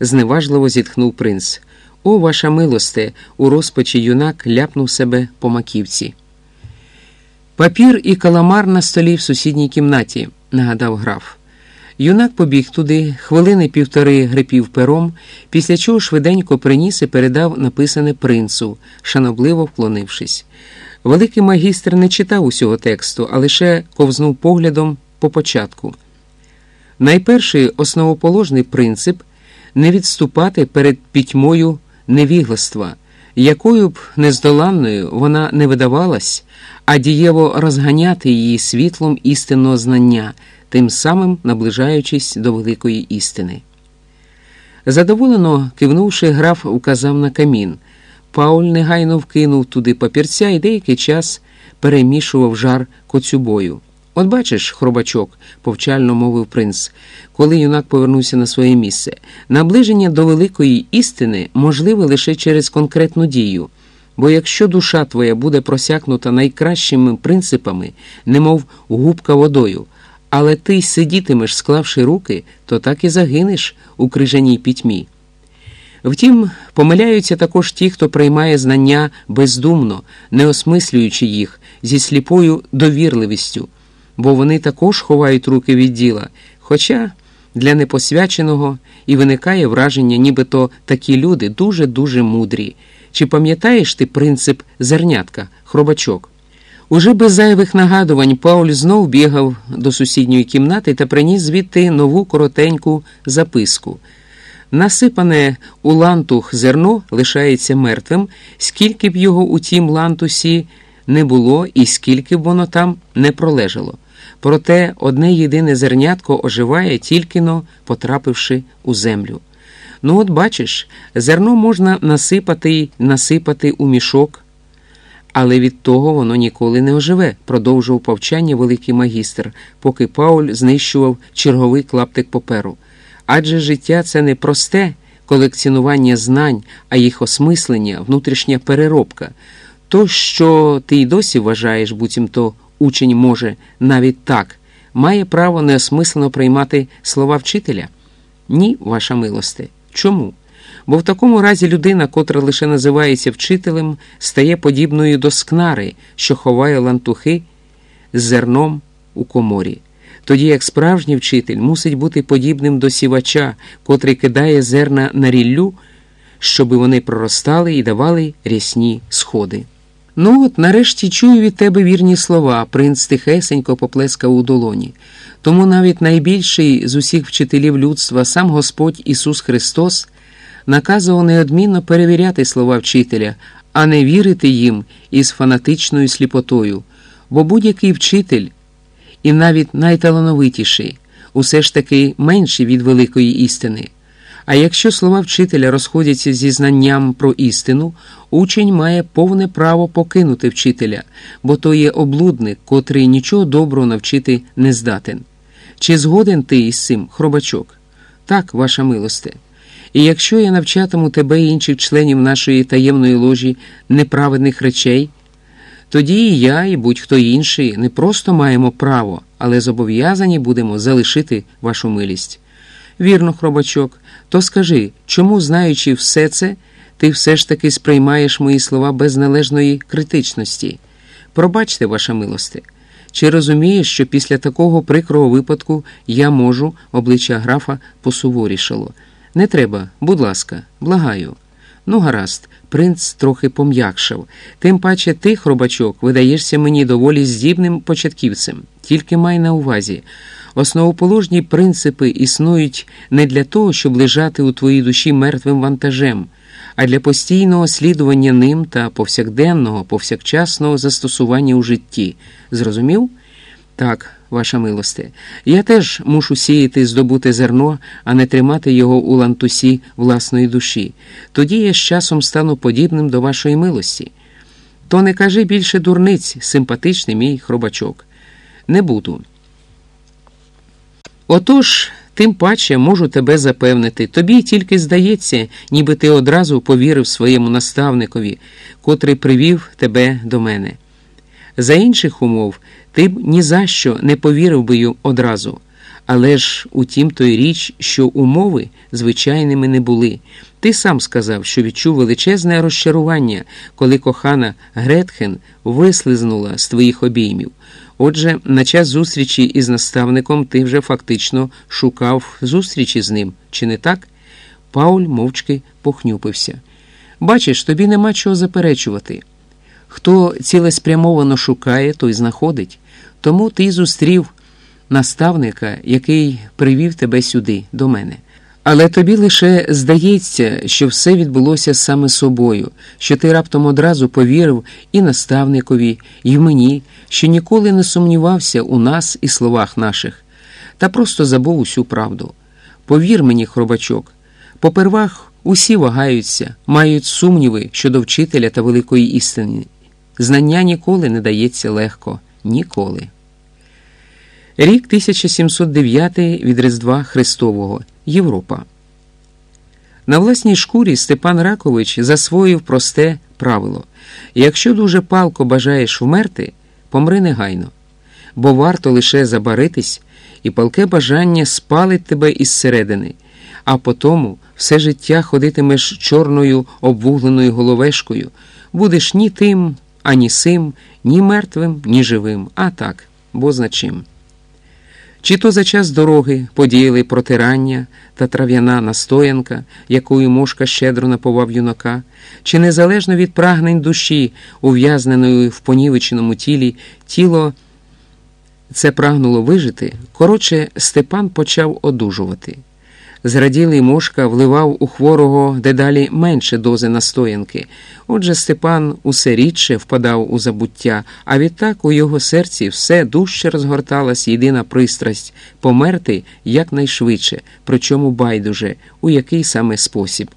зневажливо зітхнув принц. О, ваша милосте, у розпачі юнак ляпнув себе по маківці. Папір і каламар на столі в сусідній кімнаті, нагадав граф. Юнак побіг туди, хвилини півтори грипів пером, після чого швиденько приніс і передав написане принцу, шанобливо вклонившись. Великий магістр не читав усього тексту, а лише ковзнув поглядом по початку. Найперший основоположний принцип не відступати перед пітьмою невігластва, якою б нездоланною вона не видавалась, а дієво розганяти її світлом істинного знання, тим самим наближаючись до великої істини. Задоволено кивнувши, граф указав на камін. Пауль негайно вкинув туди папірця і деякий час перемішував жар коцюбою. От бачиш, хробачок, повчально мовив принц, коли юнак повернувся на своє місце. Наближення до великої істини можливе лише через конкретну дію. Бо якщо душа твоя буде просякнута найкращими принципами, немов губка водою, але ти сидітимеш, склавши руки, то так і загинеш у крижаній пітьмі. Втім, помиляються також ті, хто приймає знання бездумно, не осмислюючи їх зі сліпою довірливістю, бо вони також ховають руки від діла. Хоча для непосвяченого і виникає враження, нібито такі люди дуже-дуже мудрі. Чи пам'ятаєш ти принцип зернятка, хробачок? Уже без зайвих нагадувань Пауль знов бігав до сусідньої кімнати та приніс звідти нову коротеньку записку. Насипане у лантух зерно лишається мертвим, скільки б його у тім лантусі не було і скільки б воно там не пролежало. Проте одне єдине зернятко оживає, тільки но потрапивши у землю. Ну, от бачиш, зерно можна насипати й насипати у мішок, але від того воно ніколи не оживе, продовжував повчання великий магістр, поки Пауль знищував черговий клаптик паперу. Адже життя це не просте колекціонування знань, а їх осмислення, внутрішня переробка. То, що ти й досі вважаєш, буцімто учень може навіть так, має право неосмислено приймати слова вчителя? Ні, ваша милосте. Чому? Бо в такому разі людина, котра лише називається вчителем, стає подібною до скнари, що ховає лантухи з зерном у коморі. Тоді як справжній вчитель мусить бути подібним до сівача, котрий кидає зерна на ріллю, щоби вони проростали і давали рясні сходи. Ну от, нарешті чую від тебе вірні слова, принц тихесенько поплескав у долоні. Тому навіть найбільший з усіх вчителів людства, сам Господь Ісус Христос, наказував неодмінно перевіряти слова вчителя, а не вірити їм із фанатичною сліпотою, бо будь-який вчитель, і навіть найталановитіший, усе ж таки менший від великої істини. А якщо слова вчителя розходяться зі знанням про істину, учень має повне право покинути вчителя, бо то є облудник, котрий нічого доброго навчити не здатен. Чи згоден ти із цим, хробачок? Так, ваша милосте. І якщо я навчатиму тебе і інших членів нашої таємної ложі неправедних речей, тоді і я, і будь-хто інший не просто маємо право, але зобов'язані будемо залишити вашу милість. Вірно, хробачок, то скажи, чому, знаючи все це, ти все ж таки сприймаєш мої слова без належної критичності? Пробачте, ваша милосте. Чи розумієш, що після такого прикрого випадку я можу, обличчя графа посуворішало? Не треба, будь ласка, благаю. Ну, гаразд, принц трохи пом'якшав. Тим паче ти, хробачок, видаєшся мені доволі здібним початківцем. Тільки май на увазі. Основоположні принципи існують не для того, щоб лежати у твоїй душі мертвим вантажем, а для постійного слідування ним та повсякденного, повсякчасного застосування у житті. Зрозумів? Так, ваша милосте. Я теж мушу сіяти здобути зерно, а не тримати його у лантусі власної душі. Тоді я з часом стану подібним до вашої милості. То не кажи більше дурниць, симпатичний мій хробачок. Не буду. Отож, тим паче можу тебе запевнити, тобі тільки здається, ніби ти одразу повірив своєму наставникові, котрий привів тебе до мене. За інших умов ти б ні за що не повірив би й одразу. Але ж утім той річ, що умови звичайними не були. Ти сам сказав, що відчув величезне розчарування, коли кохана Гретхен вислизнула з твоїх обіймів. Отже, на час зустрічі із наставником ти вже фактично шукав зустрічі з ним, чи не так? Пауль мовчки похнюпився. Бачиш, тобі нема чого заперечувати. Хто цілеспрямовано шукає, той знаходить. Тому ти зустрів наставника, який привів тебе сюди, до мене. Але тобі лише здається, що все відбулося саме собою, що ти раптом одразу повірив і наставникові, і мені, що ніколи не сумнівався у нас і словах наших, та просто забув усю правду. Повір мені, хробачок, попервах усі вагаються, мають сумніви щодо вчителя та великої істини. Знання ніколи не дається легко, ніколи. Рік 1709 від Різдва Христового Європа. На власній шкурі Степан Ракович засвоїв просте правило якщо дуже палко бажаєш вмерти, помри негайно, бо варто лише забаритись, і палке бажання спалить тебе із середини, а потому все життя ходитимеш чорною обвугленою головешкою, будеш ні тим, ані сим, ні мертвим, ні живим, а так, бо значим. Чи то за час дороги подіяли протирання та трав'яна настоянка, якою мошка щедро наповав юнака, чи незалежно від прагнень душі, ув'язненої в понівеченому тілі, тіло це прагнуло вижити, коротше, Степан почав одужувати. Зраділий мошка вливав у хворого дедалі менше дози настоянки. Отже, Степан усе рідше впадав у забуття, а відтак у його серці все дужче розгорталась єдина пристрасть померти якнайшвидше, причому байдуже, у який саме спосіб.